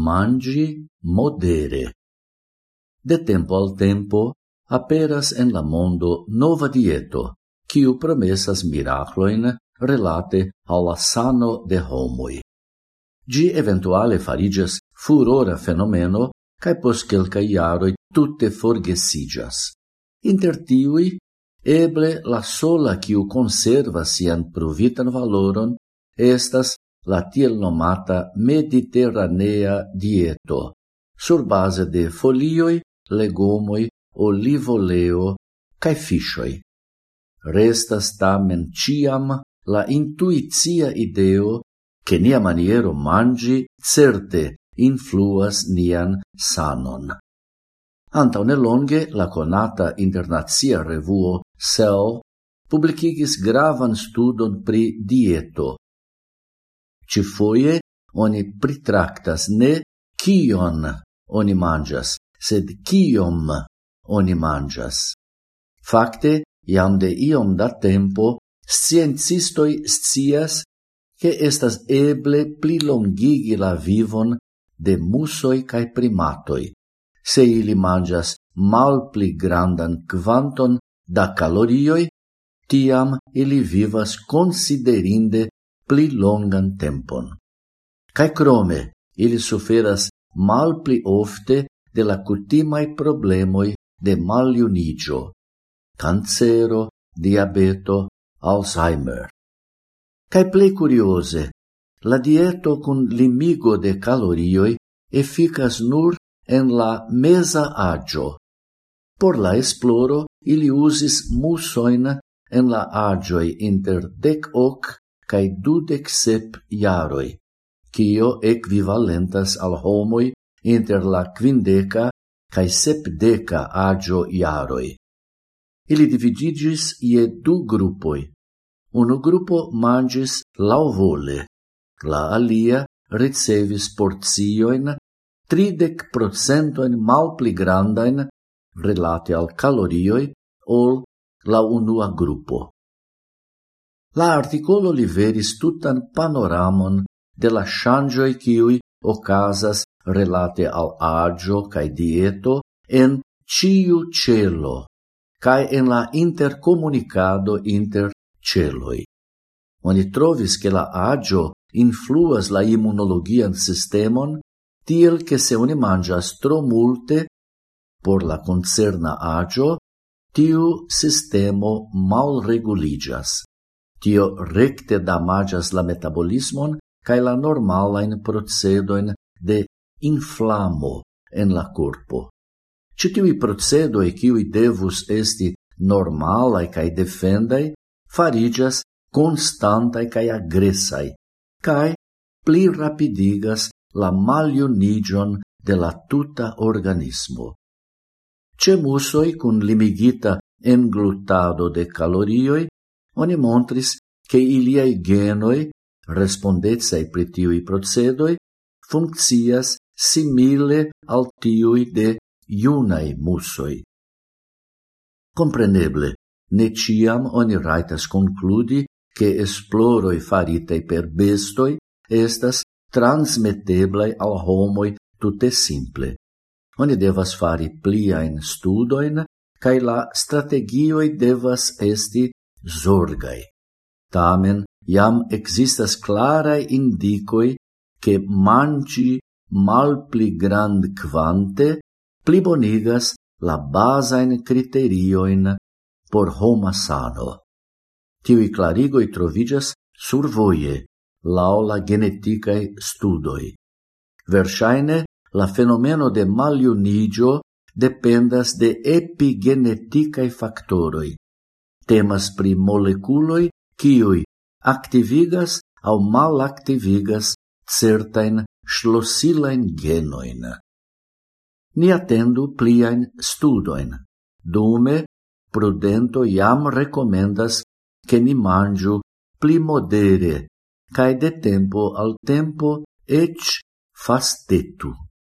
mangi modere. De tempo al tempo aperas en la mondo nova dieto, quiu promesas miracloin relate alla sano de homoi. Gi eventuale farigas furora fenomeno cae pos quelca iaroi tutte forgesigas. Inter tiui, eble la sola quiu conserva sian provitan valoron estas la tiel nomata mediterranea dieto, sur base de folioi, legomoi, olivoleo cae fishoi. Restas tamen ciam la intuizia ideo che nia maniero mangi certe influas nian sanon. Antau nelonge la conata internazia revuo SEL publicigis gravan studon pri dieto, ci foie oni pritractas ne kion oni mangias, sed kiom oni mangias. Fakte, iam de iom da tempo, sciencistoi scias, che estas eble pli longigi la vivon de musoi cae primatoi, se ili mangias mal pli grandan quanton da calorioi, tiam ili vivas considerinde pli longan tempon. Cae crome, ili suferas mal pli ofte de la cutimai problemoi de maliunigio, cancero, diabeto, Alzheimer. Cae ple curiose, la dieto cun limigo de calorioi efficas nur en la mesa agio. Por la esploro, ili usis musoin en la agioi inter dec hoc cae dudec sep iaroi, cio equivalentas al homoi inter la quindeca cae sepdeca agio iaroi. Ili dividigis ie du gruppoi. Unu gruppo mangis lauvole, la alia ricevis porzioin tridec procentoin mal pli grandain relate al calorioi ol la unua gruppo. La articolo liveris tutan panoramon de la changioi kiui ocasas relate al agio cae dieto en ciu celo, cae en la intercomunicado inter celoi. Oni trovis che la agio influas la immunologian sistemon tiel che se oni mangias tro multe por la concerna agio, tiu sistemo mal reguligas. Tio recte damagas la metabolismon cae la normalain procedoin de inflamo en la corpo. Citiui procedoi ciui devus esti normalae cae defendai farigas constantae cae agressai, cae pli rapidigas la maliunigion de la tuta organismo. Ce musoi cun limigita englutado de calorioi Oni montris che iliai genoi, respondezai pri tiui procedoi, funccias simile al tiui de iunai musoi. Compreneble, ne ciam oni raitas concludi che esploroi faritei per bestoi estas transmeteblai al homoi tutte simple. Oni devas fari pliain studoin, cae la strategioi devas esti zorgai. Tamen jam existas clarae indicoi che manci mal pli grand quante plibonigas la basain criterioin por homa sano. Tiui clarigoi trovigas survoie, lau la geneticae studoi. Versaine, la fenomeno de maliunigio dependas de epigeneticae factoroi, Temas pri moleculoi quiui activigas au malactivigas certain schlossilain genoin. Ni attendu pliain studoin. Dume, prudento iam recomendas che ni mangiu pli modere, cae de tempo al tempo ec fastetu.